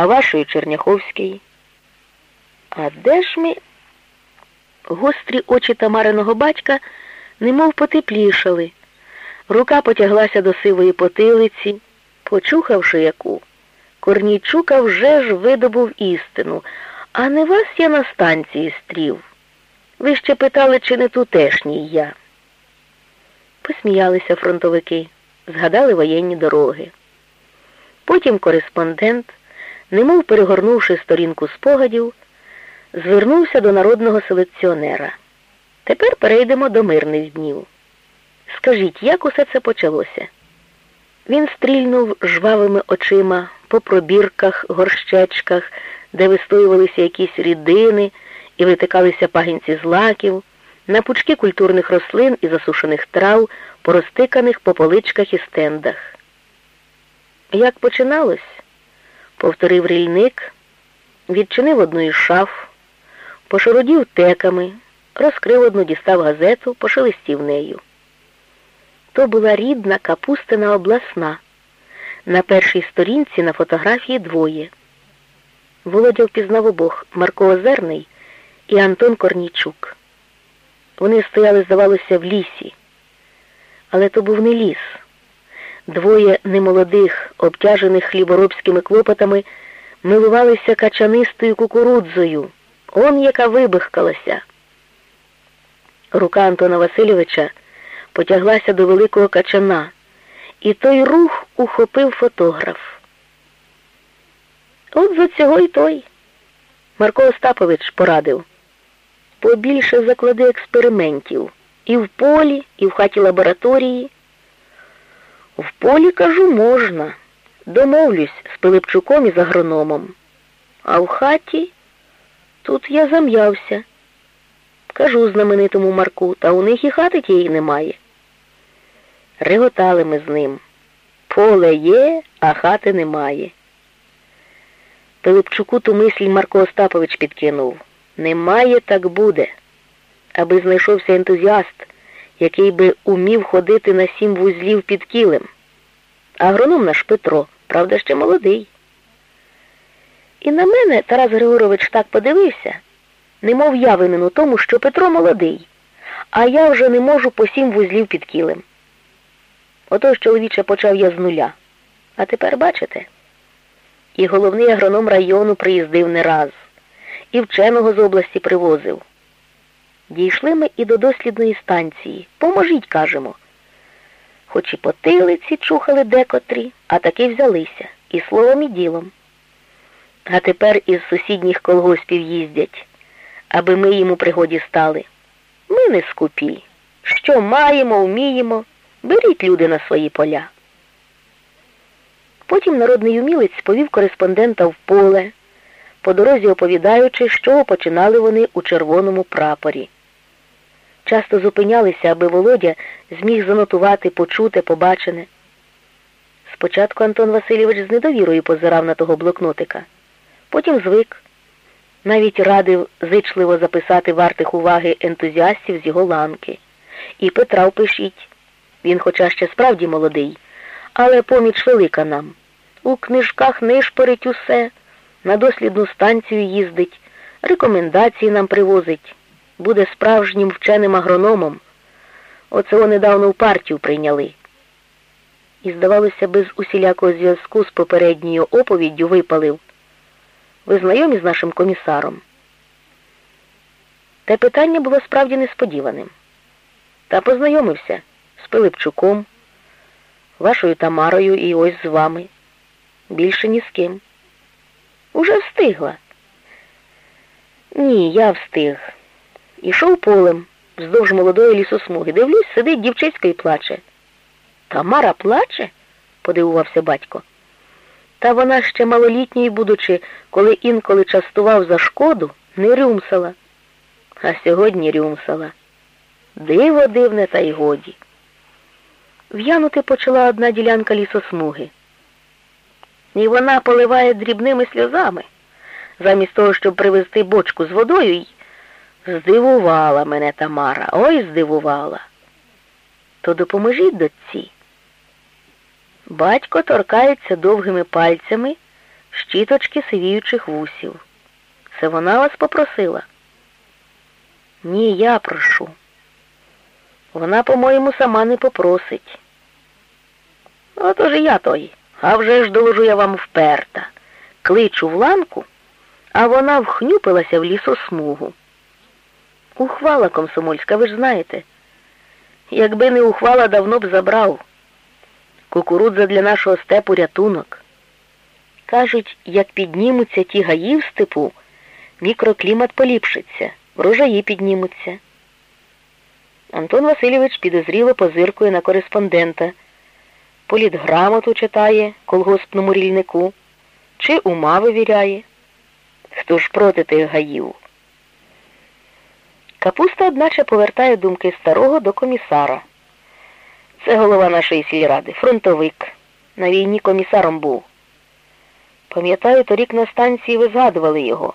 а вашої Черняховської. А де ж ми? Гострі очі Тамариного батька немов потеплішали. Рука потяглася до сивої потилиці, почухавши яку. Корнійчука вже ж видобув істину, а не вас я на станції стрів. Ви ще питали, чи не тутешній я. Посміялися фронтовики, згадали воєнні дороги. Потім кореспондент, немов перегорнувши сторінку спогадів, звернувся до народного селекціонера. Тепер перейдемо до мирних днів. Скажіть, як усе це почалося? Він стрільнув жвавими очима по пробірках, горщечках, де вистоювалися якісь рідини і витикалися пагінці злаків, на пучки культурних рослин і засушених трав, порозтиканих по поличках і стендах. Як починалось? Повторив рільник, відчинив одну із шаф, пошародів теками, розкрив одну, дістав газету, пошелестів нею. То була рідна капустина обласна. На першій сторінці на фотографії двоє. Володя впізнав обох Марко Озерний і Антон Корнійчук. Вони стояли, здавалося, в лісі. Але то був не ліс. Двоє немолодих, обтяжених хліборобськими клопотами, милувалися качанистою кукурудзою. Он яка вибихкалася. Рука Антона Васильовича потяглася до великого качана, і той рух ухопив фотограф. От за цього й той. Марко Остапович порадив. Побільше заклади експериментів і в полі, і в хаті лабораторії. В полі, кажу, можна. Домовлюсь з Пилипчуком і з агрономом. А в хаті тут я зам'явся. Кажу знаменитому Марку, та у них і хати тієї немає. Реготали ми з ним. Поле є, а хати немає. Пилипчуку ту мисль Марко Остапович підкинув. Немає, так буде. Аби знайшовся ентузіаст, який би умів ходити на сім вузлів під кілем. Агроном наш Петро, правда, ще молодий. І на мене Тарас Григорович так подивився, немов я винен у тому, що Петро молодий, а я вже не можу по сім вузлів під кілем. Отож, чоловіче, почав я з нуля. А тепер бачите? І головний агроном району приїздив не раз, і вченого з області привозив. Дійшли ми і до дослідної станції. Поможіть, кажемо. Хоч і потилиці чухали декотрі, а таки взялися і словом, і ділом. А тепер із сусідніх колгоспів їздять, аби ми їм у пригоді стали. Ми не скупі. Що маємо, вміємо, беріть люди на свої поля. Потім народний умілець повів кореспондента в поле, по дорозі оповідаючи, чого починали вони у червоному прапорі. Часто зупинялися, аби Володя зміг занотувати, почути, побачене. Спочатку Антон Васильович з недовірою позирав на того блокнотика, потім звик. Навіть радив зичливо записати вартих уваги ентузіастів з його ланки. І Петра впишіть. Він, хоча ще справді молодий, але поміч велика нам. У книжках нишпорить усе, на дослідну станцію їздить, рекомендації нам привозить, буде справжнім вченим агрономом. Оце недавно в партію прийняли. І, здавалося, без усілякого зв'язку з попередньою оповіддю випалив. Ви знайомі з нашим комісаром? Те питання було справді несподіваним. Та познайомився з Пилипчуком, вашою Тамарою і ось з вами. Більше ні з ким. Уже встигла. Ні, я встиг. Ішов полем вздовж молодої лісосмуги. Дивлюсь, сидить дівчиська і плаче. Тамара плаче? подивувався батько. Та вона ще малолітньою, будучи, коли інколи частував за шкоду, не рюмсала. А сьогодні рюмсала. Диво дивне, та й годі. В'янути почала одна ділянка лісосмуги. І вона поливає дрібними сльозами, замість того, щоб привезти бочку з водою, здивувала мене Тамара, ой здивувала. То допоможіть дочці. Батько торкається довгими пальцями щіточки сивіючих вусів. Це вона вас попросила? Ні, я прошу. Вона, по-моєму, сама не попросить. Отож і я той. А вже ж доложу я вам вперта. Кличу в ланку, а вона вхнюпилася в лісосмугу. Ухвала комсомольська, ви ж знаєте. Якби не ухвала, давно б забрав. Кукурудза для нашого степу рятунок. Кажуть, як піднімуться ті гаї в степу, мікроклімат поліпшиться, врожаї піднімуться. Антон Васильович підозріло позиркує на кореспондента. Політграмоту читає колгоспному рільнику, чи ума вивіряє. Хто ж проти тих гаїв? Капуста, одначе, повертає думки старого до комісара. Це голова нашої сільради, фронтовик. На війні комісаром був. Пам'ятаю, торік на станції ви згадували його.